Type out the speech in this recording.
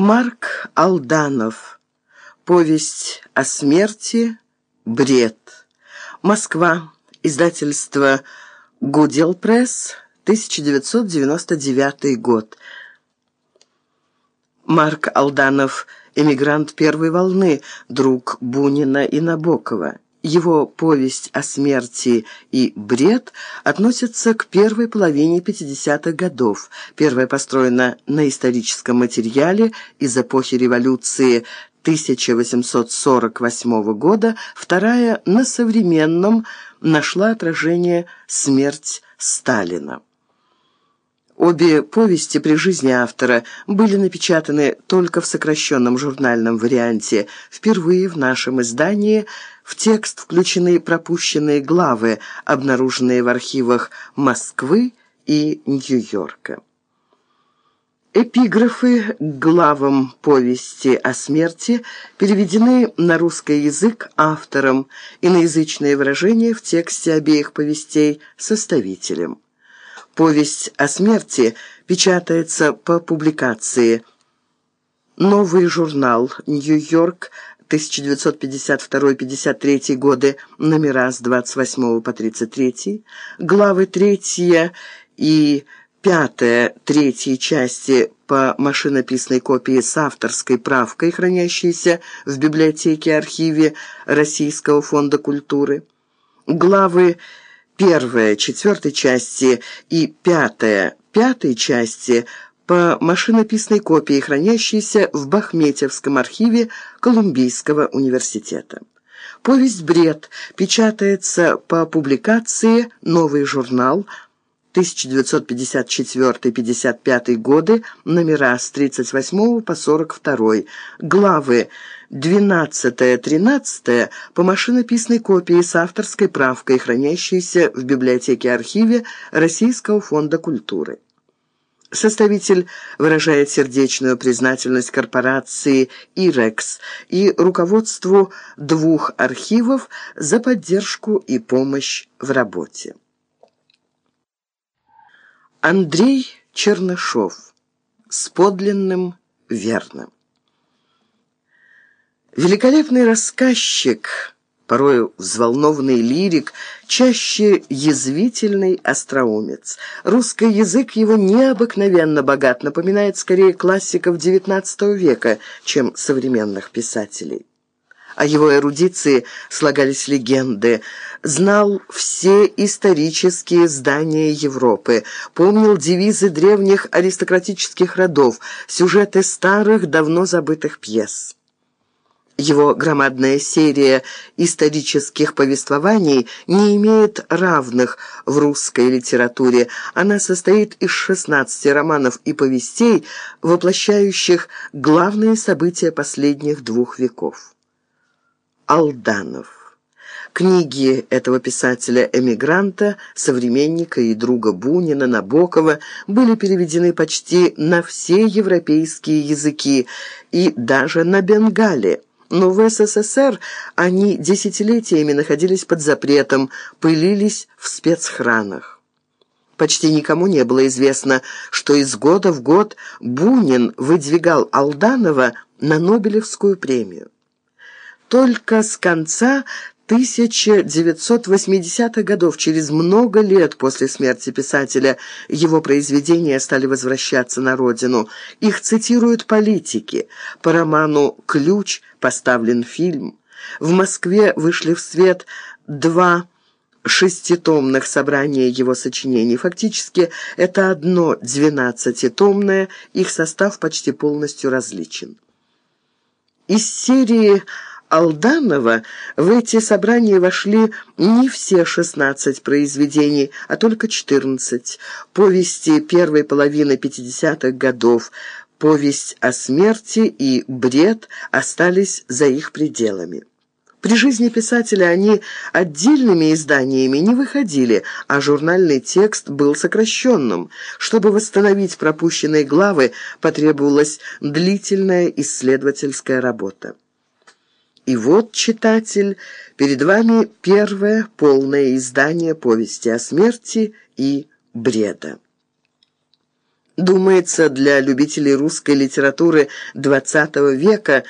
Марк Алданов. Повесть о смерти. Бред. Москва. Издательство «Гудел Пресс», 1999 год. Марк Алданов – эмигрант первой волны, друг Бунина и Набокова. Его повесть о смерти и бред относятся к первой половине 50-х годов. Первая построена на историческом материале из эпохи революции 1848 года, вторая на современном нашла отражение «Смерть Сталина». Обе повести при жизни автора были напечатаны только в сокращенном журнальном варианте. Впервые в нашем издании в текст включены пропущенные главы, обнаруженные в архивах Москвы и Нью-Йорка. Эпиграфы к главам повести о смерти переведены на русский язык автором, иноязычные выражения в тексте обеих повестей составителем. Повесть о смерти печатается по публикации «Новый журнал. Нью-Йорк. 1952-53 годы. Номера с 28 по 33. Главы 3 и 5 третьей части по машинописной копии с авторской правкой, хранящейся в библиотеке-архиве Российского фонда культуры. Главы первая четвертой части и пятая пятой части по машинописной копии, хранящейся в Бахметьевском архиве Колумбийского университета. Повесть «Бред» печатается по публикации «Новый журнал» 1954-55 годы, номера с 38 по 42, главы 12-13 по машинописной копии с авторской правкой, хранящейся в библиотеке-архиве Российского фонда культуры. Составитель выражает сердечную признательность корпорации «Ирекс» и руководству двух архивов за поддержку и помощь в работе. Андрей Чернышов. С подлинным верным. Великолепный рассказчик, порою взволнованный лирик, чаще язвительный остроумец. Русский язык его необыкновенно богат, напоминает скорее классиков XIX века, чем современных писателей. О его эрудиции слагались легенды. Знал все исторические здания Европы, помнил девизы древних аристократических родов, сюжеты старых, давно забытых пьес. Его громадная серия исторических повествований не имеет равных в русской литературе. Она состоит из 16 романов и повестей, воплощающих главные события последних двух веков. Алданов. Книги этого писателя-эмигранта, современника и друга Бунина, Набокова были переведены почти на все европейские языки и даже на бенгале. Но в СССР они десятилетиями находились под запретом, пылились в спецхранах. Почти никому не было известно, что из года в год Бунин выдвигал Алданова на Нобелевскую премию. Только с конца 1980-х годов, через много лет после смерти писателя, его произведения стали возвращаться на родину. Их цитируют политики. По роману «Ключ» поставлен фильм. В Москве вышли в свет два шеститомных собрания его сочинений. Фактически это одно двенадцатитомное, их состав почти полностью различен. Из серии Алданова в эти собрания вошли не все 16 произведений, а только 14. Повести первой половины 50-х годов, повесть о смерти и бред остались за их пределами. При жизни писателя они отдельными изданиями не выходили, а журнальный текст был сокращенным. Чтобы восстановить пропущенные главы, потребовалась длительная исследовательская работа. И вот, читатель, перед вами первое полное издание повести о смерти и бреда. Думается, для любителей русской литературы XX века